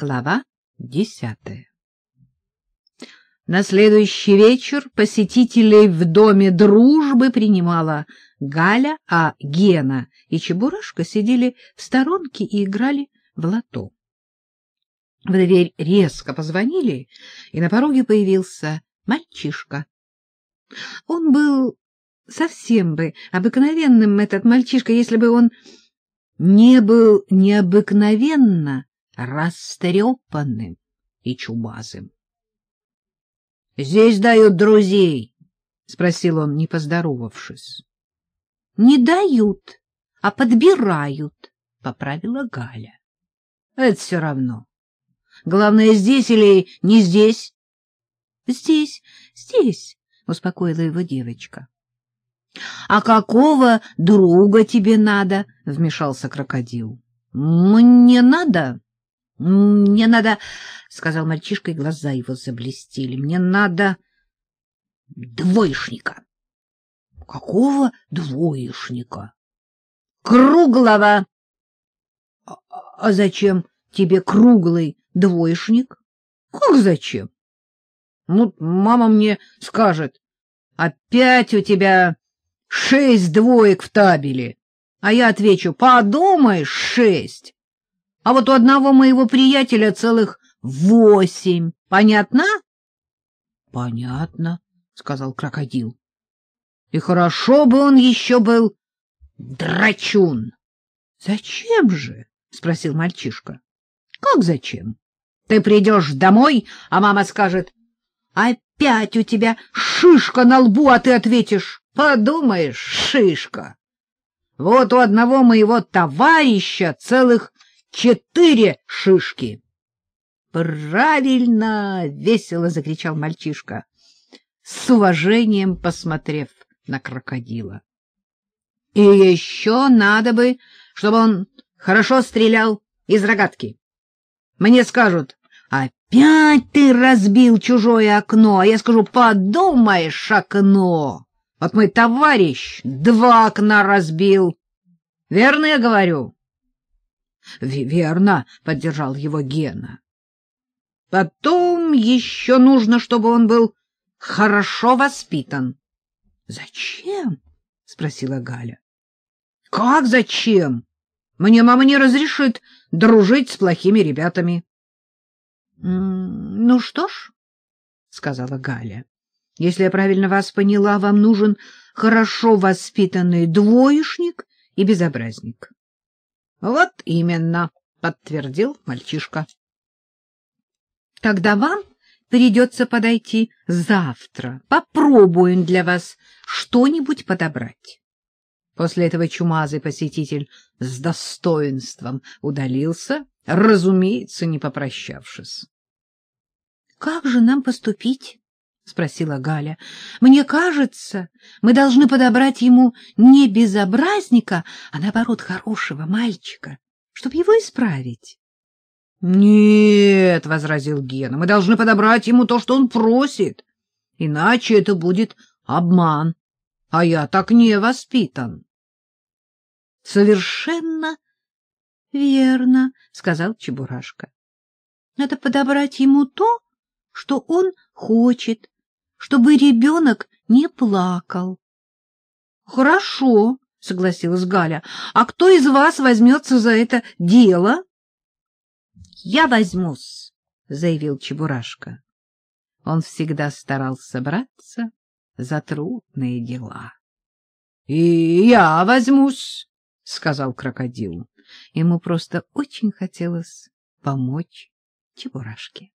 Глава десятая На следующий вечер посетителей в Доме дружбы принимала Галя, а Гена и Чебурашка сидели в сторонке и играли в лото. В дверь резко позвонили, и на пороге появился мальчишка. Он был совсем бы обыкновенным, этот мальчишка, если бы он не был необыкновенно растрепанным и чубазым. — Здесь дают друзей? — спросил он, не поздоровавшись. — Не дают, а подбирают, — поправила Галя. — Это все равно. Главное, здесь или не здесь? — Здесь, здесь, — успокоила его девочка. — А какого друга тебе надо? — вмешался крокодил. — Мне надо — Мне надо, — сказал мальчишка, и глаза его заблестели. — Мне надо двоечника. — Какого двоечника? — Круглого. А, — А зачем тебе круглый двоечник? — Как зачем? — Ну, мама мне скажет, опять у тебя шесть двоек в табеле. А я отвечу, подумаешь, шесть. А вот у одного моего приятеля целых восемь. Понятно? — Понятно, — сказал крокодил. — И хорошо бы он еще был драчун. — Зачем же? — спросил мальчишка. — Как зачем? Ты придешь домой, а мама скажет, — Опять у тебя шишка на лбу, а ты ответишь, — Подумаешь, шишка. Вот у одного моего товарища целых четыре шишки. Правильно, весело закричал мальчишка, с уважением посмотрев на крокодила. И еще надо бы, чтобы он хорошо стрелял из рогатки. Мне скажут: "Опять ты разбил чужое окно". А я скажу: "Подумаешь, окно". Вот мой товарищ два окна разбил. Верно я говорю? — Верно, — поддержал его Гена. — Потом еще нужно, чтобы он был хорошо воспитан. — Зачем? — спросила Галя. — Как зачем? Мне мама не разрешит дружить с плохими ребятами. — Ну что ж, — сказала Галя, — если я правильно вас поняла, вам нужен хорошо воспитанный двоечник и безобразник. — Вот именно, — подтвердил мальчишка. — Тогда вам придется подойти завтра. Попробуем для вас что-нибудь подобрать. После этого чумазый посетитель с достоинством удалился, разумеется, не попрощавшись. — Как же нам поступить? — спросила Галя. — Мне кажется, мы должны подобрать ему не безобразника, а, наоборот, хорошего мальчика, чтобы его исправить. — Нет, — возразил Гена, — мы должны подобрать ему то, что он просит, иначе это будет обман, а я так не воспитан. — Совершенно верно, — сказал Чебурашка. — Надо подобрать ему то, что он хочет, чтобы ребенок не плакал. — Хорошо, — согласилась Галя. — А кто из вас возьмется за это дело? — Я возьмусь, — заявил Чебурашка. Он всегда старался браться за трудные дела. — И я возьмусь, — сказал крокодил. Ему просто очень хотелось помочь Чебурашке.